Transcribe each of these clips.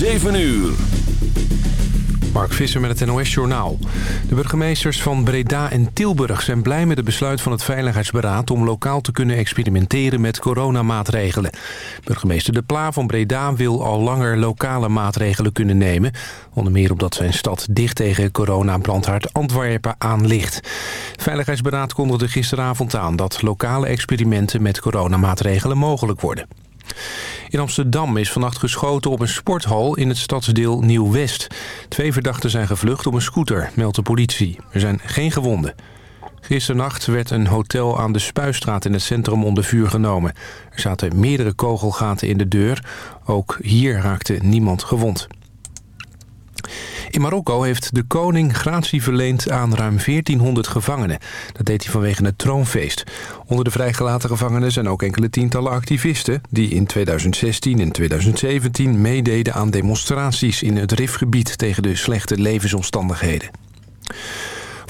7 uur. Mark Visser met het NOS Journaal. De burgemeesters van Breda en Tilburg zijn blij met het besluit van het Veiligheidsberaad... om lokaal te kunnen experimenteren met coronamaatregelen. Burgemeester De Pla van Breda wil al langer lokale maatregelen kunnen nemen. Onder meer omdat zijn stad dicht tegen coronabrandhaard Antwerpen aan ligt. Veiligheidsberaad kondigde gisteravond aan... dat lokale experimenten met coronamaatregelen mogelijk worden. In Amsterdam is vannacht geschoten op een sporthal in het stadsdeel Nieuw-West. Twee verdachten zijn gevlucht op een scooter, meldt de politie. Er zijn geen gewonden. Gisternacht werd een hotel aan de Spuistraat in het centrum onder vuur genomen. Er zaten meerdere kogelgaten in de deur. Ook hier raakte niemand gewond. In Marokko heeft de koning gratie verleend aan ruim 1400 gevangenen. Dat deed hij vanwege het troonfeest. Onder de vrijgelaten gevangenen zijn ook enkele tientallen activisten... die in 2016 en 2017 meededen aan demonstraties in het Rifgebied... tegen de slechte levensomstandigheden.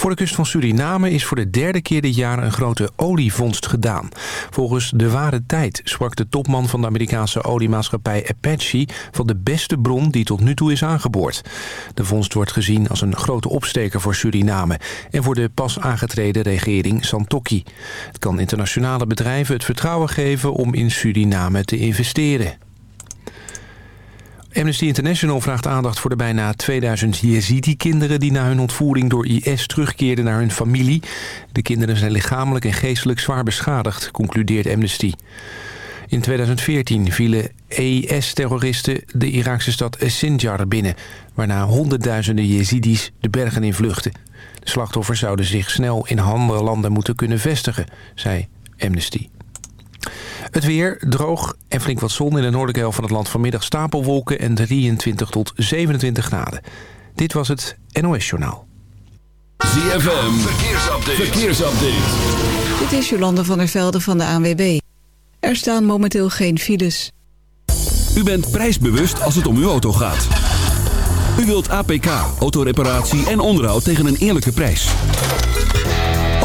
Voor de kust van Suriname is voor de derde keer dit jaar een grote olievondst gedaan. Volgens De Ware Tijd sprak de topman van de Amerikaanse oliemaatschappij Apache van de beste bron die tot nu toe is aangeboord. De vondst wordt gezien als een grote opsteker voor Suriname en voor de pas aangetreden regering Santokki. Het kan internationale bedrijven het vertrouwen geven om in Suriname te investeren. Amnesty International vraagt aandacht voor de bijna 2000 Jezidi-kinderen... die na hun ontvoering door IS terugkeerden naar hun familie. De kinderen zijn lichamelijk en geestelijk zwaar beschadigd, concludeert Amnesty. In 2014 vielen IS-terroristen de Iraakse stad Sinjar binnen... waarna honderdduizenden Jezidis de bergen in vluchten. De slachtoffers zouden zich snel in andere landen moeten kunnen vestigen, zei Amnesty. Het weer droog en flink wat zon in de noordelijke helft van het land. Vanmiddag stapelwolken en 23 tot 27 graden. Dit was het NOS Journaal. ZFM, verkeersupdate. verkeersupdate. Dit is Jolande van der Velde van de ANWB. Er staan momenteel geen files. U bent prijsbewust als het om uw auto gaat. U wilt APK, autoreparatie en onderhoud tegen een eerlijke prijs.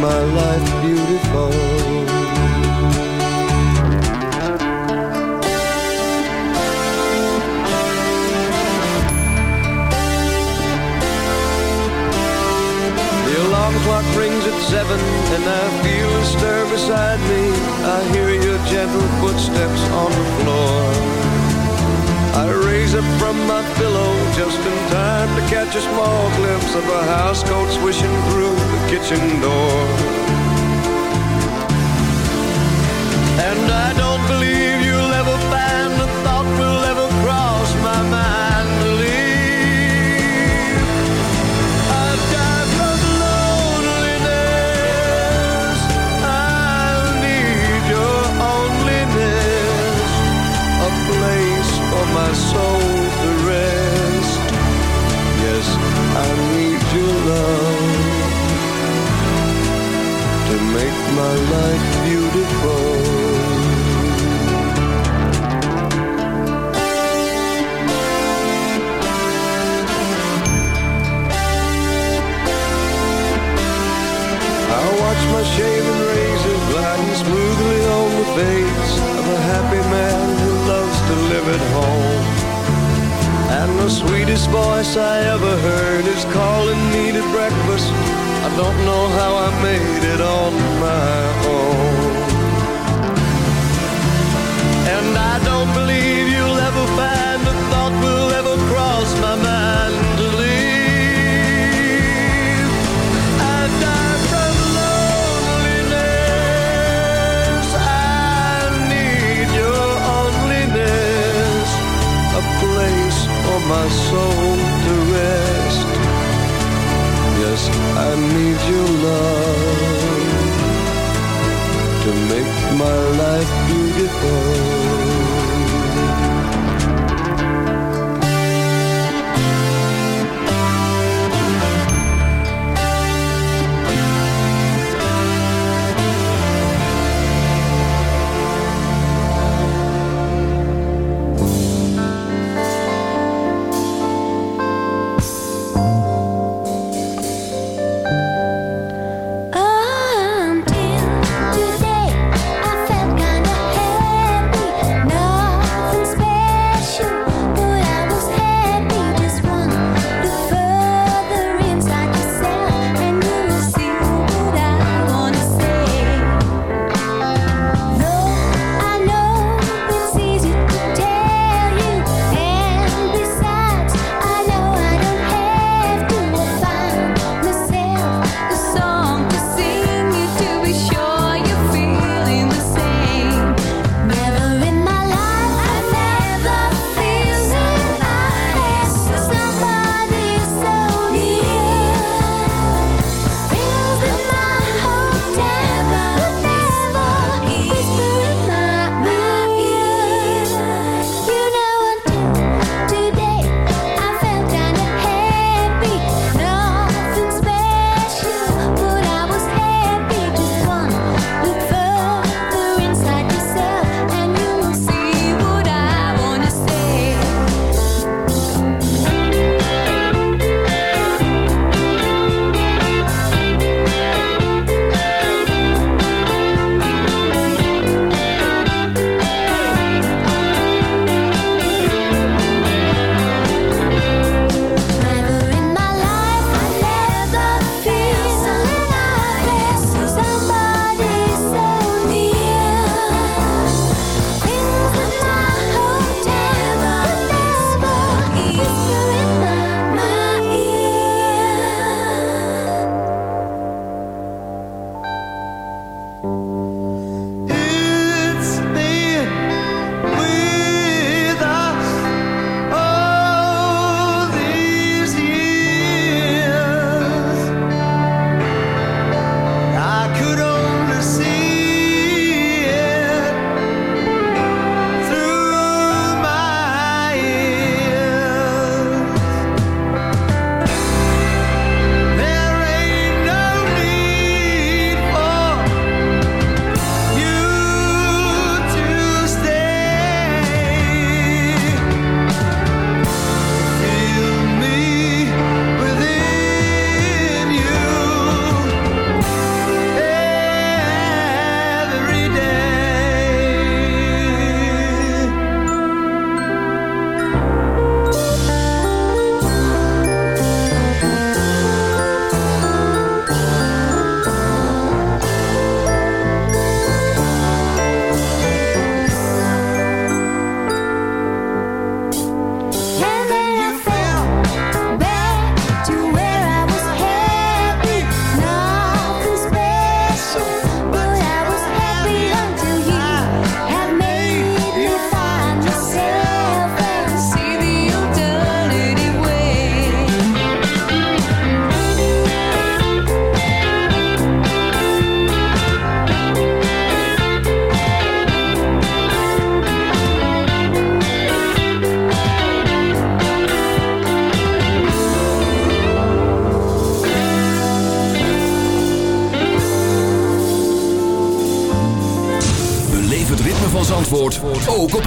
my life beautiful. The alarm clock rings at seven and I feel a stir beside me. I hear your gentle footsteps on the floor. I raise up from my pillow just in time to catch a small glimpse of a housecoat swishing through kitchen door. And I don't believe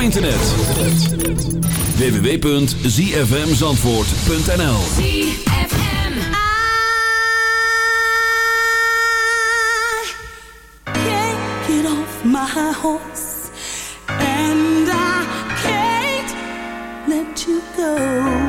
internet. www.zfmzandvoort.nl my And I let you go